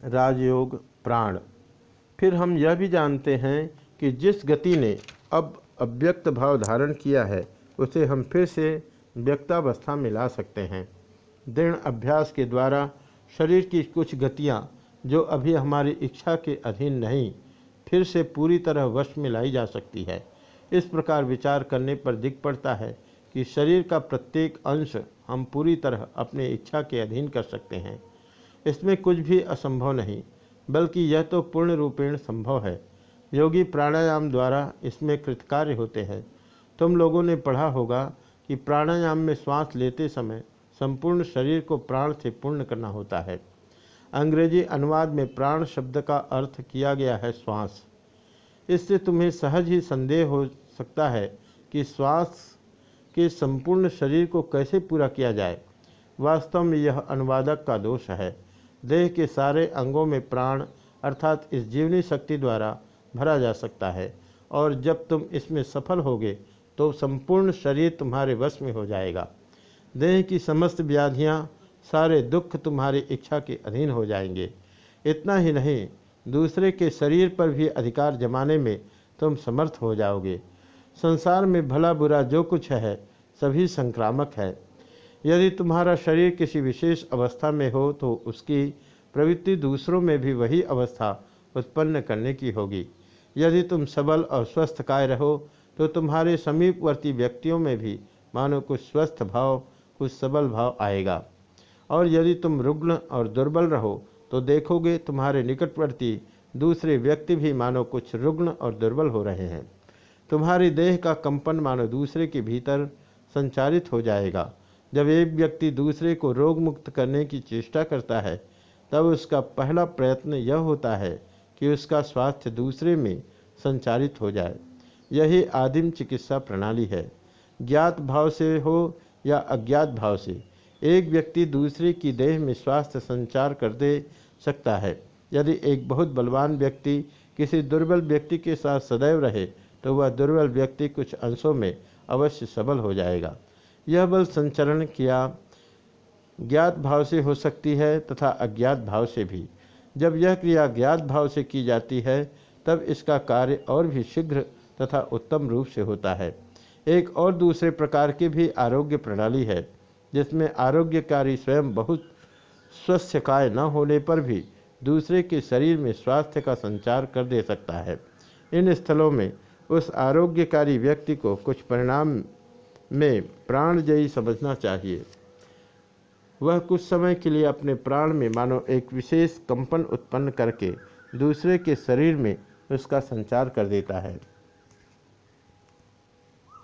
राजयोग प्राण। फिर हम यह भी जानते हैं कि जिस गति ने अब अव्यक्त भाव धारण किया है, उसे हम फिर से व्यक्तावस्था में ला सकते हैं। दृढ़ अभ्यास के द्वारा शरीर की कुछ गतियाँ जो अभी हमारी इच्छा के अधीन नहीं, फिर से पूरी तरह वश में लाई जा सकती है। इस प्रकार विचार करने पर दिख पड़ता है कि शरीर का प्रत्येक अंश हम पूरी तरह अपने इच्छा के अधीन कर सकते हैं। इसमें कुछ भी असंभव नहीं, बल्कि यह तो पूर्ण रूपेण संभव है। योगी प्राणायाम द्वारा इसमें कृतकार्य होते हैं। तुम लोगों ने पढ़ा होगा कि प्राणायाम में श्वास लेते समय संपूर्ण शरीर को प्राण से पूर्ण करना होता है। अंग्रेज़ी अनुवाद में प्राण शब्द का अर्थ किया गया है श्वास। इससे तुम्हें सहज ही संदेह हो सकता है कि श्वास के संपूर्ण शरीर को कैसे पूरा किया जाए। वास्तव में यह अनुवादक का दोष है। देह के सारे अंगों में प्राण अर्थात इस जीवनी शक्ति द्वारा भरा जा सकता है और जब तुम इसमें सफल होगे तो संपूर्ण शरीर तुम्हारे वश में हो जाएगा। देह की समस्त व्याधियाँ, सारे दुख तुम्हारी इच्छा के अधीन हो जाएँगे। इतना ही नहीं, दूसरे के शरीर पर भी अधिकार जमाने में तुम समर्थ हो जाओगे। संसार में भला बुरा जो कुछ है, सभी संक्रामक है। यदि तुम्हारा शरीर किसी विशेष अवस्था में हो तो उसकी प्रवृत्ति दूसरों में भी वही अवस्था उत्पन्न करने की होगी। यदि तुम सबल और स्वस्थ काय रहो तो तुम्हारे समीपवर्ती व्यक्तियों में भी मानो कुछ स्वस्थ भाव, कुछ सबल भाव आएगा। और यदि तुम रुग्ण और दुर्बल रहो तो देखोगे तुम्हारे निकटवर्ती दूसरे व्यक्ति भी मानो कुछ रुग्ण और दुर्बल हो रहे हैं। तुम्हारी देह का कंपन मानो दूसरे के भीतर संचारित हो जाएगा। जब एक व्यक्ति दूसरे को रोग मुक्त करने की चेष्टा करता है, तब उसका पहला प्रयत्न यह होता है कि उसका स्वास्थ्य दूसरे में संचारित हो जाए। यही आदिम चिकित्सा प्रणाली है। ज्ञात भाव से हो या अज्ञात भाव से, एक व्यक्ति दूसरे की देह में स्वास्थ्य संचार कर दे सकता है। यदि एक बहुत बलवान व्यक्ति किसी दुर्बल व्यक्ति के साथ सदैव रहे तो वह दुर्बल व्यक्ति कुछ अंशों में अवश्य सबल हो जाएगा। यह बल संचरण किया ज्ञात भाव से हो सकती है तथा अज्ञात भाव से भी। जब यह क्रिया ज्ञात भाव से की जाती है, तब इसका कार्य और भी शीघ्र तथा उत्तम रूप से होता है। एक और दूसरे प्रकार की भी आरोग्य प्रणाली है, जिसमें आरोग्यकारी स्वयं बहुत स्वस्थकाय न होने पर भी दूसरे के शरीर में स्वास्थ्य का संचार कर दे सकता है। इन स्थलों में उस आरोग्यकारी व्यक्ति को कुछ परिणाम में प्राणजयी समझना चाहिए। वह कुछ समय के लिए अपने प्राण में मानो एक विशेष कंपन उत्पन्न करके दूसरे के शरीर में उसका संचार कर देता है।